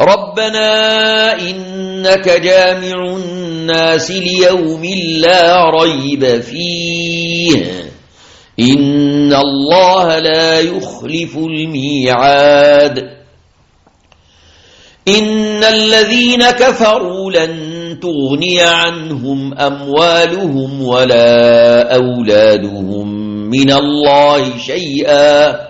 ربنا إنك جامع الناس ليوم لا ريب فيه إن الله لا يخلف الميعاد إن الذين كفروا لن تغني عنهم أموالهم ولا أولادهم من الله شيئا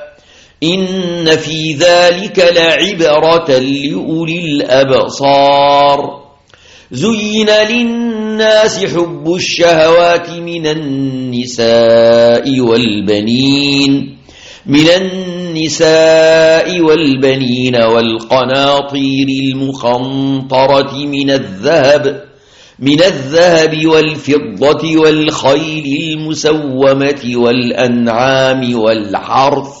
إن في ذلك لعبرة لأولي الأبصار. زين للناس حب الشهوات من النساء والبنين من النساء والبنين والقناطير المخنطرة من الذهب من الذهب والفضة والخيل المسومة والأنعام والحرث.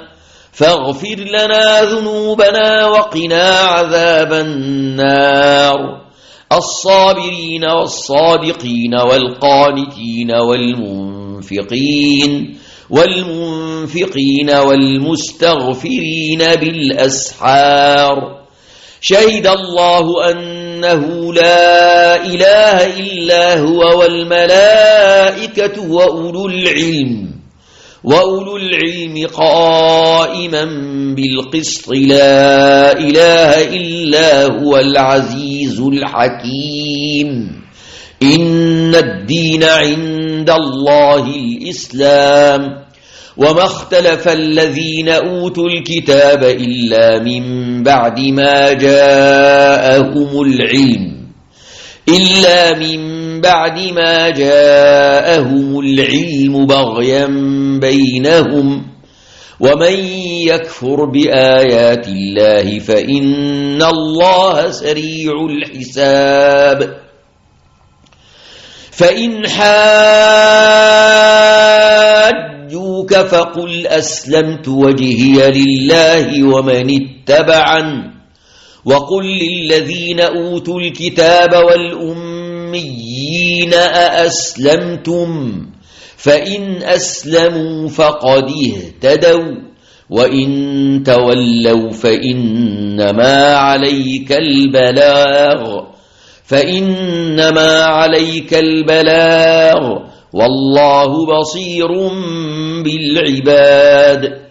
فاغفر لنا ذنوبنا وقنا عذاب النار. الصابرين والصادقين والقانتين والمنفقين والمنفقين والمستغفرين بالأسحار. شهد الله أنه لا إله إلا هو والملائكة وأولو العلم. وأولو العلم قائما بالقسط لا إله إلا هو العزيز الحكيم إن الدين عند الله الإسلام وما اختلف الذين أوتوا الكتاب إلا من بعد ما جاءهم العلم إلا من بعد ما جاءهم العلم بغيا بينهم ومن يكفر بآيات الله فإن الله سريع الحساب فإن حاجوك فقل أسلمت وجهي لله ومن اتبعا وقل للذين أوتوا الكتاب والأميين أأسلمتم فإن أسلموا فقد اهتدوا وإن تولوا فإنما عليك البلاغ فإنما عليك البلاغ والله بصير بالعباد.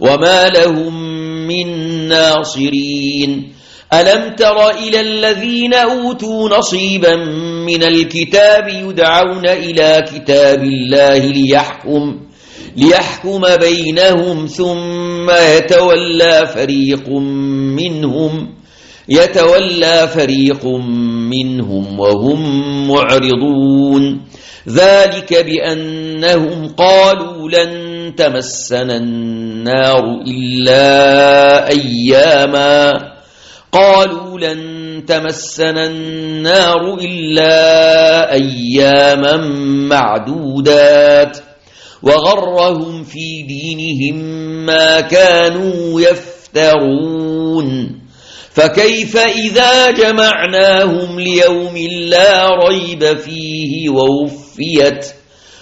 وما لهم من ناصرين ألم تر إلى الذين أوتوا نصيبا من الكتاب يدعون إلى كتاب الله ليحكم ليحكم بينهم ثم يتولى فريق منهم يتولى فريق منهم وهم معرضون ذلك بأنهم قالوا لن تمسنا النار إلا أياما. قالوا لن تمسنا النار إلا أياما معدودات. وغرهم في دينهم ما كانوا يفترون. فكيف إذا جمعناهم ليوم لا ريب فيه ووفيت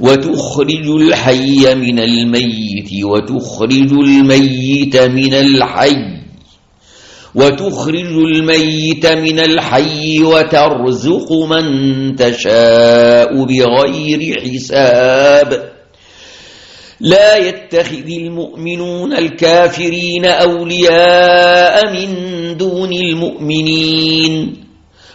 وتخرج الحي من الميت وتخرج الميت من الحي وتخرج الميت من الحي وترزق من تشاء بغير حساب. لا يتخذ المؤمنون الكافرين أولياء من دون المؤمنين.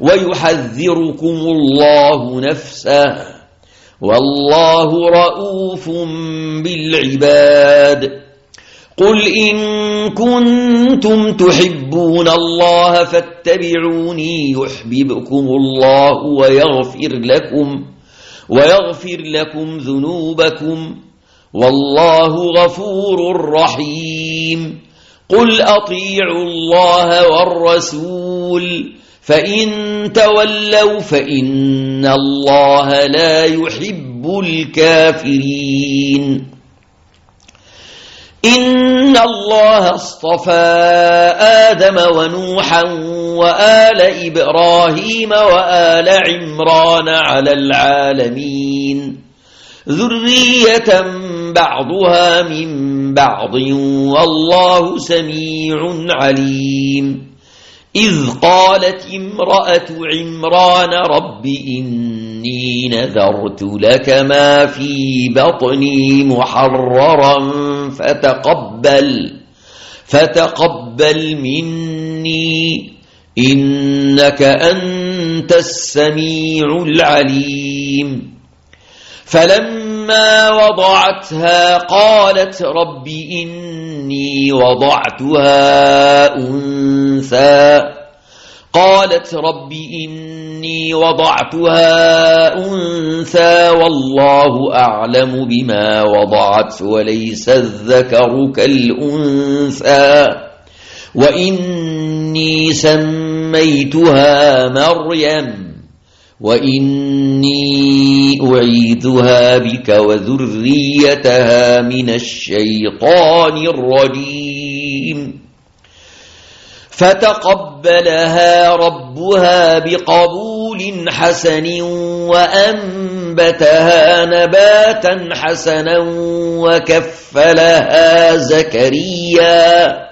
ويحذركم الله نفسه. والله رؤوف بالعباد. قل إن كنتم تحبون الله فاتبعوني يحببكم الله ويغفر لكم ويغفر لكم ذنوبكم. والله غفور رحيم. قل أطيعوا الله والرسول. فإن تولوا فإن الله لا يحب الكافرين. إن الله اصطفى آدم ونوحا وآل إبراهيم وآل عمران على العالمين. ذرية بعضها من بعض والله سميع عليم. إذ قالت امرأة عمران رب إني نذرت لك ما في بطني محررا فتقبل فتقبل مني إنك أنت السميع العليم. فلما وضعتها قالت رب إني وضعتها أنثى. قالت رب إني وضعتها أنثى. والله أعلم بما وضعت وليس الذكر كالأنثى. وإني سميتها مريم. وإني أعيذها بك وذريتها من الشيطان الرجيم فتقبلها ربها بقبول حسن وأنبتها نباتا حسنا وكفلها زكريا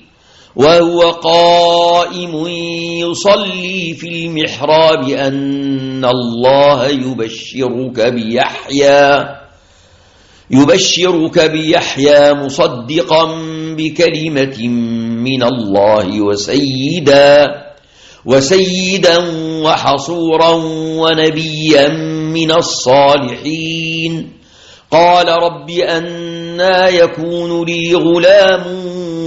وهو قائم يصلي في المحراب أن الله يبشرك بيحيى يبشرك بيحيى مصدقا بكلمة من الله وسيدا وسيدا وحصورا ونبيا من الصالحين. قال رب أنا يكون لي غلام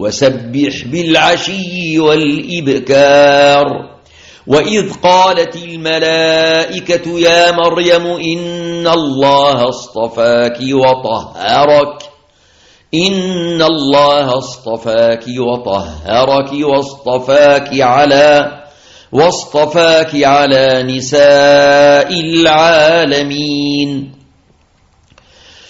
وسبح بالعشي والإبكار. وإذ قالت الملائكة يا مريم إن الله اصطفاك وطهرك إن الله اصطفاك وطهرك واصطفاك على واصطفاك على نساء العالمين.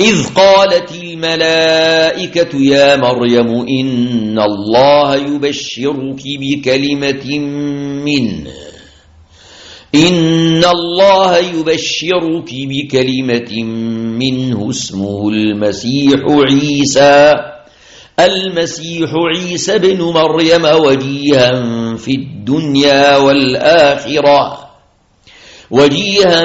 إذ قالت الملائكة يا مريم إن الله يبشرك بكلمة منه. إن الله يبشرك بكلمة منه اسمه المسيح عيسى. المسيح عيسى بن مريم وجيها في الدنيا والآخرة. وجيها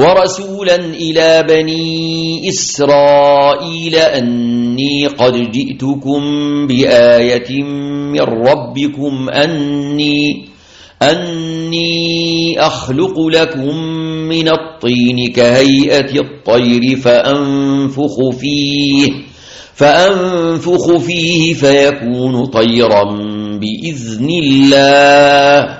ورسولا إلى بني إسرائيل أني قد جئتكم بآية من ربكم أني أني أخلق لكم من الطين كهيئة الطير فأنفخ فيه فأنفخ فيه فيكون طيرا بإذن الله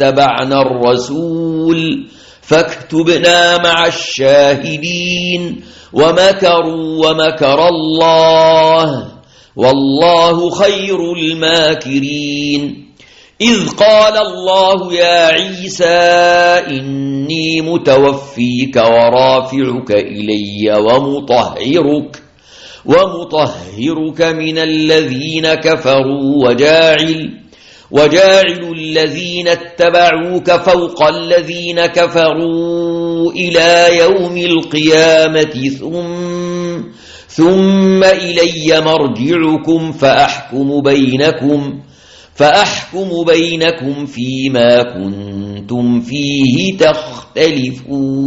واتبعنا الرسول فاكتبنا مع الشاهدين ومكروا ومكر الله والله خير الماكرين. إذ قال الله يا عيسى إني متوفيك ورافعك إلي ومطهرك ومطهرك من الذين كفروا وجاعل وجاعل الذين اتبعوك فوق الذين كفروا إلى يوم القيامة ثم ثم إلي مرجعكم فأحكم بينكم فأحكم بينكم فيما كنتم فيه تختلفون.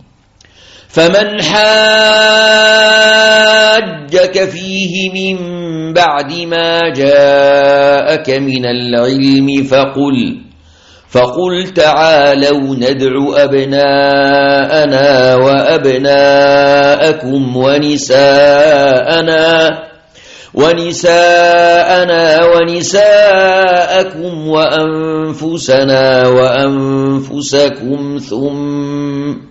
فمن حاجك فيه من بعد ما جاءك من العلم فقل فقل تعالوا ندع أبناءنا وأبناءكم ونساءنا ونساءنا ونساءكم وأنفسنا وأنفسكم ثم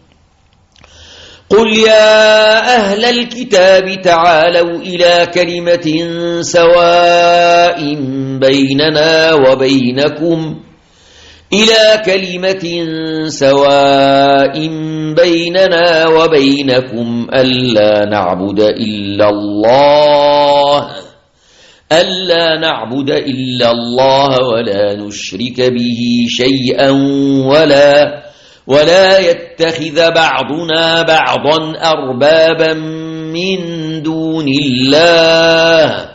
قل يا أهل الكتاب تعالوا إلى كلمة سواء بيننا وبينكم إلى كلمة سواء بيننا وبينكم ألا نعبد إلا الله ألا نعبد إلا الله ولا نشرك به شيئا ولا ولا يتخذ بعضنا بعضا أربابا من دون الله.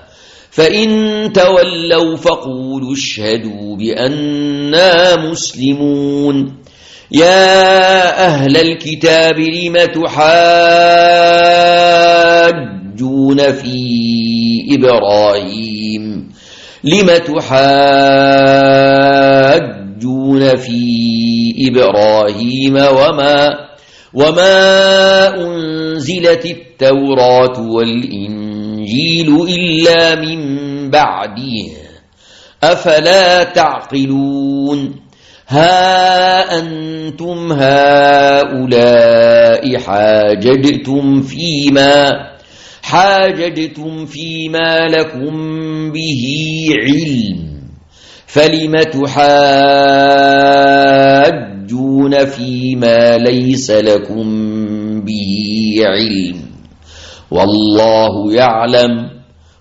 فإن تولوا فقولوا اشهدوا بأننا مسلمون. يا أهل الكتاب لم تحاجون في إبراهيم؟ لم تحاجون في إبراهيم وما وما أنزلت التوراة والإنجيل إلا من بعده. أفلا تعقلون؟ ها أنتم هؤلاء حاججتم فيما حاججتم فيما لكم به علم فلم تحاجون فيما ليس لكم به علم. والله يعلم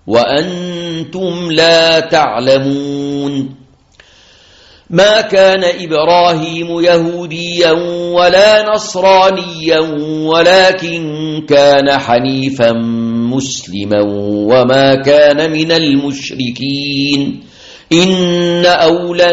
وأنتم لا تعلمون. ما كان إبراهيم يهوديا ولا نصرانيا ولكن كان حنيفا مسلما وما كان من المشركين. إن أولى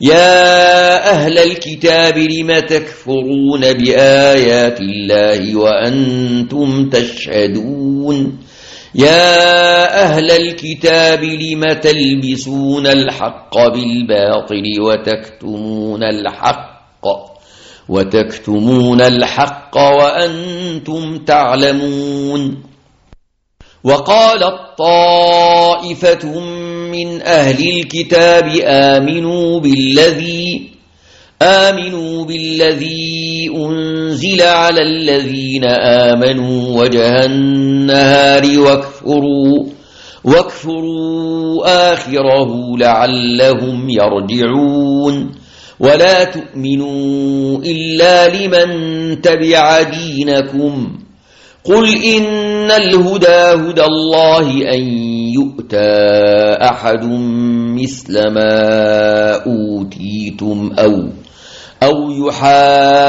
يا أهل الكتاب لم تكفرون بآيات الله وأنتم تشهدون؟ يا أهل الكتاب لم تلبسون الحق بالباطل وتكتمون الحق؟ وتكتمون الحق وأنتم تعلمون؟ وقالت طائفة من أهل الكتاب آمنوا بالذي آمنوا بالذي أنزل على الذين آمنوا وجه النهار واكفروا واكفروا آخره لعلهم يرجعون ولا تؤمنوا إلا لمن تبع دينكم قل إن الهدى هدى الله أن يؤتى أحد مثل ما أوتيتم أو أو يحاجوكم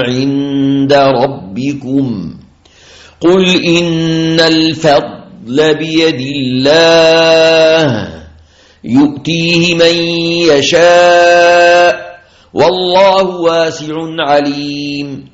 عند ربكم. قل إن الفضل بيد الله يؤتيه من يشاء والله واسع عليم.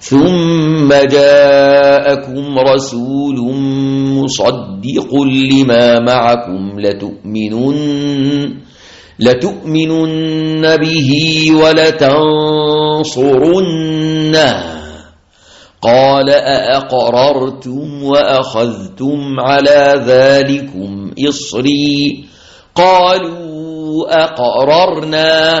ثم جاءكم رسول مصدق لما معكم لتؤمنن لتؤمنن به ولتنصرنه. قال أأقررتم وأخذتم على ذلكم إصري؟ قالوا أقررنا.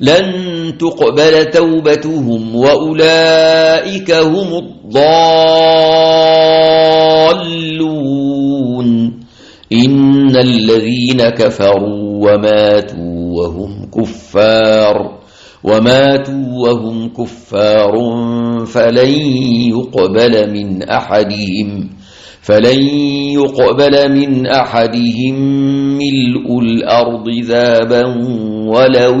لن تقبل توبتهم وأولئك هم الضالون. إن الذين كفروا وماتوا وهم كفار وماتوا وهم كفار فلن يقبل من أحدهم فلن يقبل من أحدهم ملء الأرض ذابا ولو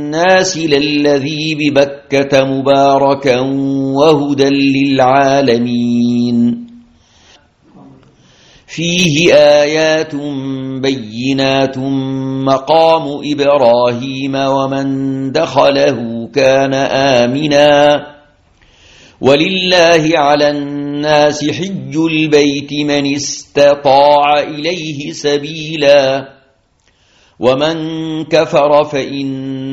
للذي ببكة مباركا وهدى للعالمين. فيه آيات بينات مقام إبراهيم ومن دخله كان آمنا. ولله على الناس حج البيت من استطاع إليه سبيلا. ومن كفر فإن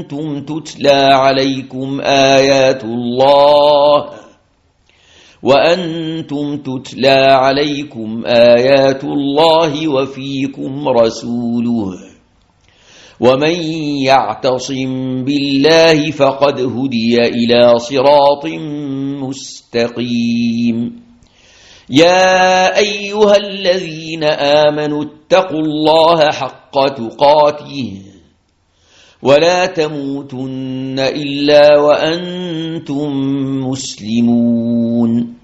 وأنتم تتلى عليكم آيات الله وأنتم تتلى عليكم آيات الله وفيكم رسوله ومن يعتصم بالله فقد هدي إلى صراط مستقيم يا أيها الذين آمنوا اتقوا الله حق تقاته ولا تموتن إلا وأنتم مسلمون.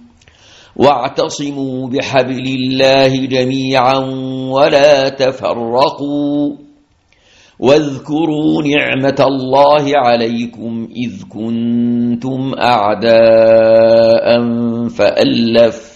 واعتصموا بحبل الله جميعا ولا تفرقوا. واذكروا نعمة الله عليكم إذ كنتم أعداء فألف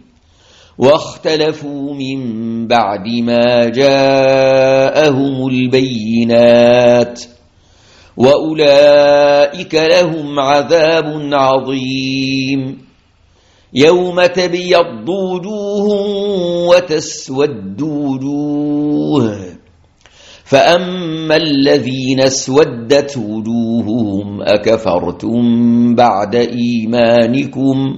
واختلفوا من بعد ما جاءهم البينات وأولئك لهم عذاب عظيم. يوم تبيض وجوه وتسود وجوه. فأما الذين اسودت وجوههم أكفرتم بعد إيمانكم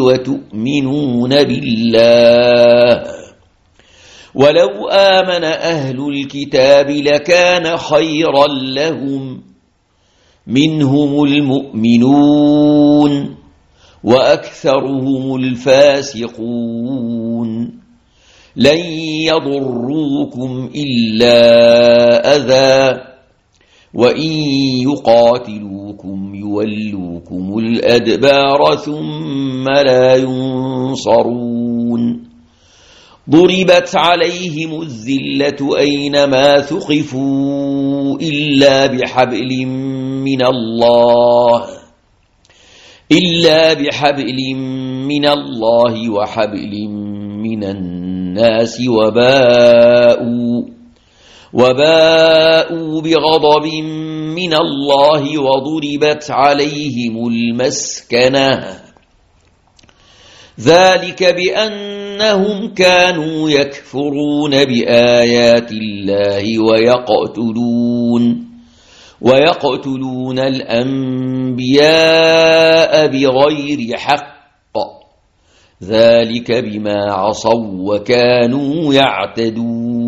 وتؤمنون بالله. ولو آمن أهل الكتاب لكان خيرا لهم منهم المؤمنون وأكثرهم الفاسقون. لن يضروكم إلا أذى وإن يقاتلوكم يولوكم الأدبار ثم لا ينصرون. ضربت عليهم الذلة أينما ثقفوا إلا بحبل من الله إلا بحبل من الله وحبل من الناس وباءوا وباءوا بغضب من الله وضربت عليهم المسكنة. ذلك بأنهم كانوا يكفرون بآيات الله ويقتلون ويقتلون الأنبياء بغير حق. ذلك بما عصوا وكانوا يعتدون.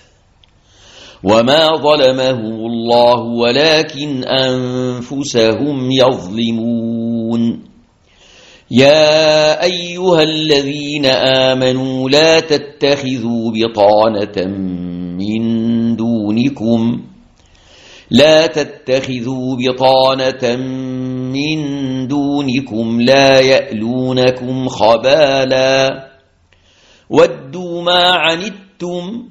وما ظلمهم الله ولكن أنفسهم يظلمون يا أيها الذين آمنوا لا تتخذوا بطانة من دونكم لا تتخذوا بطانة من دونكم لا يألونكم خبالا ودوا ما عنتم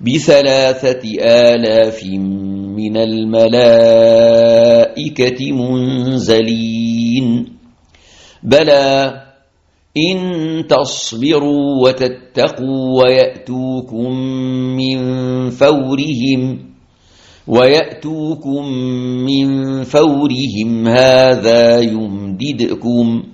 بثلاثة آلاف من الملائكة منزلين. بلى إن تصبروا وتتقوا ويأتوكم من فورهم ويأتوكم من فورهم هذا يمددكم.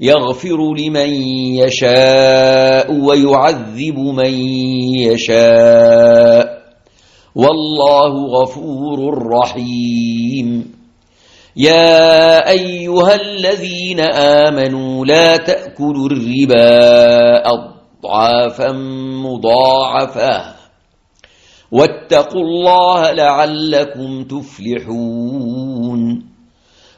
يغفر لمن يشاء ويعذب من يشاء. والله غفور رحيم. يا أيها الذين آمنوا لا تأكلوا الربا أضعافا مضاعفا واتقوا الله لعلكم تفلحون.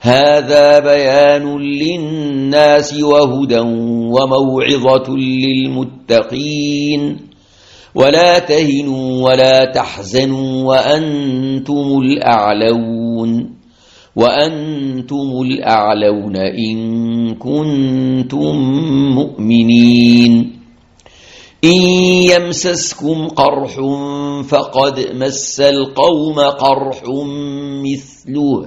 هذا بيان للناس وهدى وموعظة للمتقين. ولا تهنوا ولا تحزنوا وأنتم الأعلون. وأنتم الأعلون إن كنتم مؤمنين. إن يمسسكم قرح فقد مس القوم قرح مثله.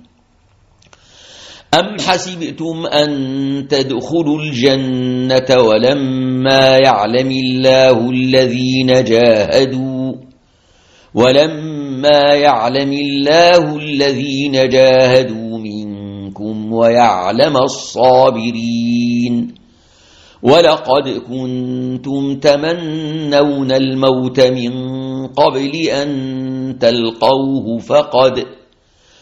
أم حسبتم أن تدخلوا الجنة ولما يعلم الله الذين جاهدوا ولما يعلم الله الذين جاهدوا منكم ويعلم الصابرين ولقد كنتم تمنون الموت من قبل أن تلقوه فقد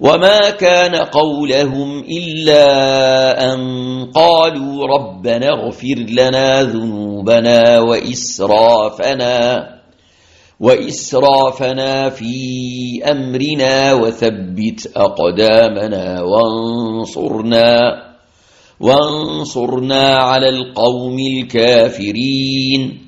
وما كان قولهم إلا أن قالوا ربنا اغفر لنا ذنوبنا وإسرافنا وإسرافنا في أمرنا وثبت أقدامنا وانصرنا وانصرنا على القوم الكافرين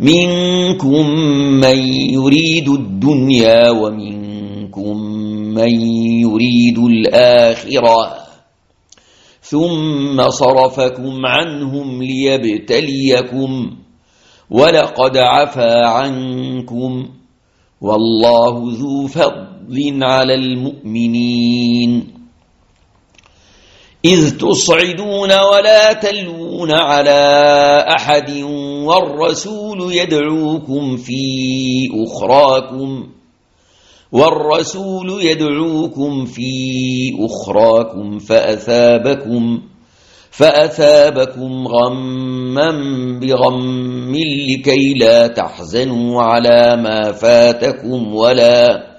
منكم من يريد الدنيا ومنكم من يريد الآخرة. ثم صرفكم عنهم ليبتليكم ولقد عفا عنكم. والله ذو فضل على المؤمنين. إذ تصعدون ولا تلون على أحد والرسول يدعوكم في أخراكم والرسول يدعوكم في أخراكم فأثابكم فأثابكم غما بغم لكي لا تحزنوا على ما فاتكم ولا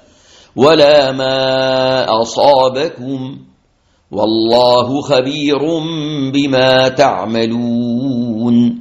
ولا ما أصابكم. والله خبير بما تعملون.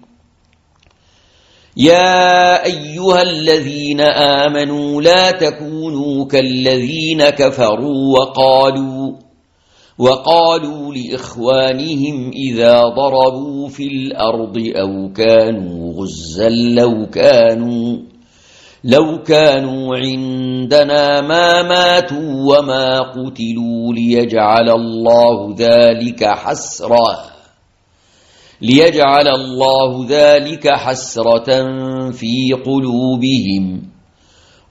يا أيها الذين آمنوا لا تكونوا كالذين كفروا وقالوا وقالوا لإخوانهم إذا ضربوا في الأرض أو كانوا غزا لو كانوا لو كانوا عندنا ما ماتوا وما قتلوا ليجعل الله ذلك حسرا ليجعل الله ذلك حسرة في قلوبهم.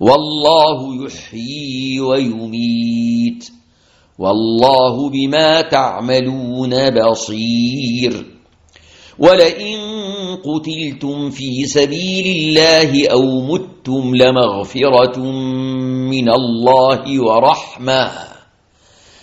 والله يحيي ويميت. والله بما تعملون بصير. ولئن قتلتم في سبيل الله أو متم لمغفرة من الله ورحمة.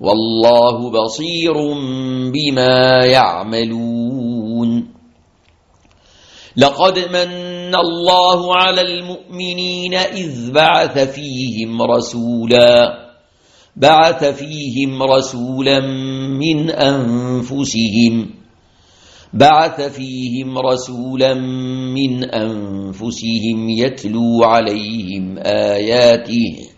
والله بصير بما يعملون. لقد من الله على المؤمنين إذ بعث فيهم رسولا بعث فيهم رسولا من أنفسهم بعث فيهم رسولا من أنفسهم يتلو عليهم آياته.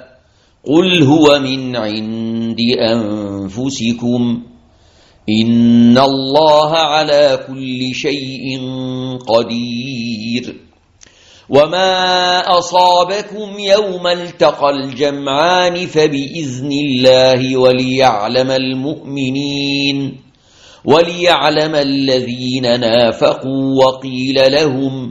قل هو من عند أنفسكم إن الله على كل شيء قدير وما أصابكم يوم التقى الجمعان فبإذن الله وليعلم المؤمنين وليعلم الذين نافقوا وقيل لهم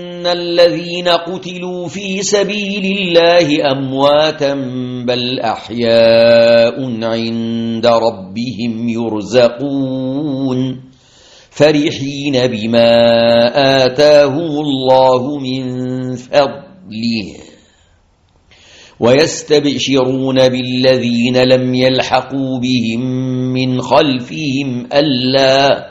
الذين قتلوا في سبيل الله أمواتا بل أحياء عند ربهم يرزقون فرحين بما آتاهم الله من فضله ويستبشرون بالذين لم يلحقوا بهم من خلفهم ألا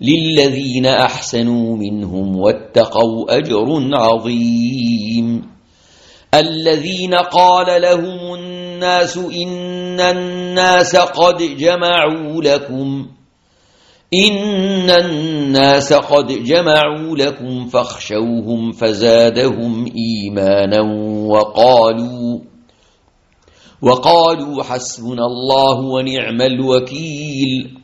للذين أحسنوا منهم واتقوا أجر عظيم الذين قال لهم الناس إن الناس قد جمعوا لكم إن الناس قد جمعوا لكم فاخشوهم فزادهم إيمانا وقالوا وقالوا حسبنا الله ونعم الوكيل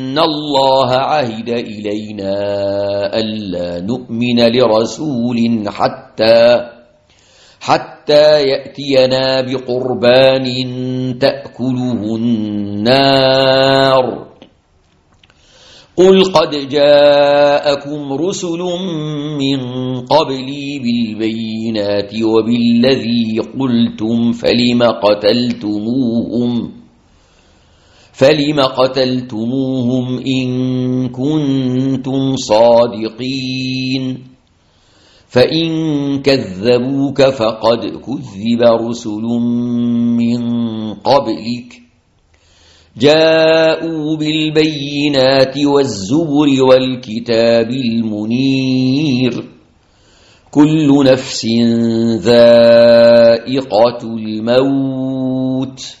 الله عهد إلينا ألا نؤمن لرسول حتى حتى يأتينا بقربان تأكله النار. قل قد جاءكم رسل من قبلي بالبينات وبالذي قلتم فلم قتلتموهم؟ فلم قتلتموهم إن كنتم صادقين فإن كذبوك فقد كذب رسل من قبلك جاءوا بالبينات والزبر والكتاب المنير كل نفس ذائقة الموت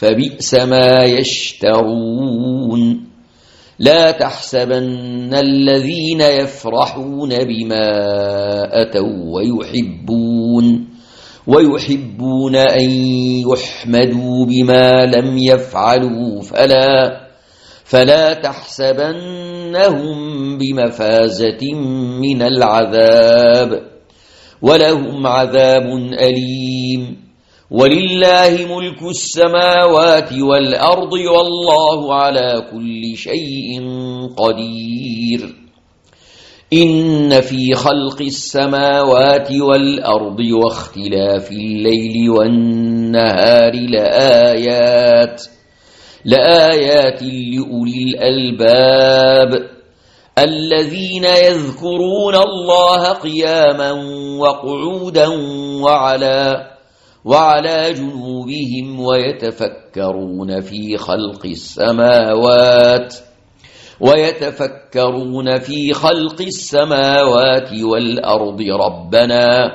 فبئس ما يشترون. لا تحسبن الذين يفرحون بما أتوا ويحبون ويحبون أن يحمدوا بما لم يفعلوا. فلا فلا تحسبنهم بمفازة من العذاب ولهم عذاب أليم. ولله ملك السماوات والأرض والله على كل شيء قدير. إن في خلق السماوات والأرض واختلاف الليل والنهار لآيات لآيات لأولي الألباب. الذين يذكرون الله قياما وقعودا وعلى وعلى جنوبهم ويتفكرون في خلق السماوات ويتفكرون في خلق السماوات والأرض. ربنا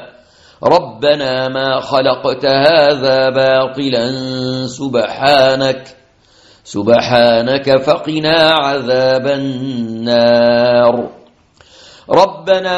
ربنا ما خلقت هذا باطلا سبحانك سبحانك فقنا عذاب النار. ربنا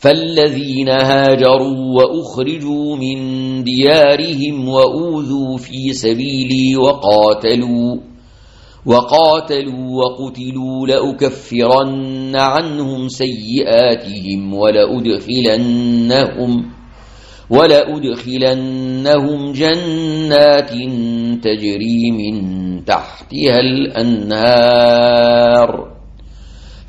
فالذين هاجروا وأخرجوا من ديارهم وأوذوا في سبيلي وقاتلوا وقاتلوا وقتلوا لأكفرن عنهم سيئاتهم ولأدخلنهم ولأدخلنهم جنات تجري من تحتها الأنهار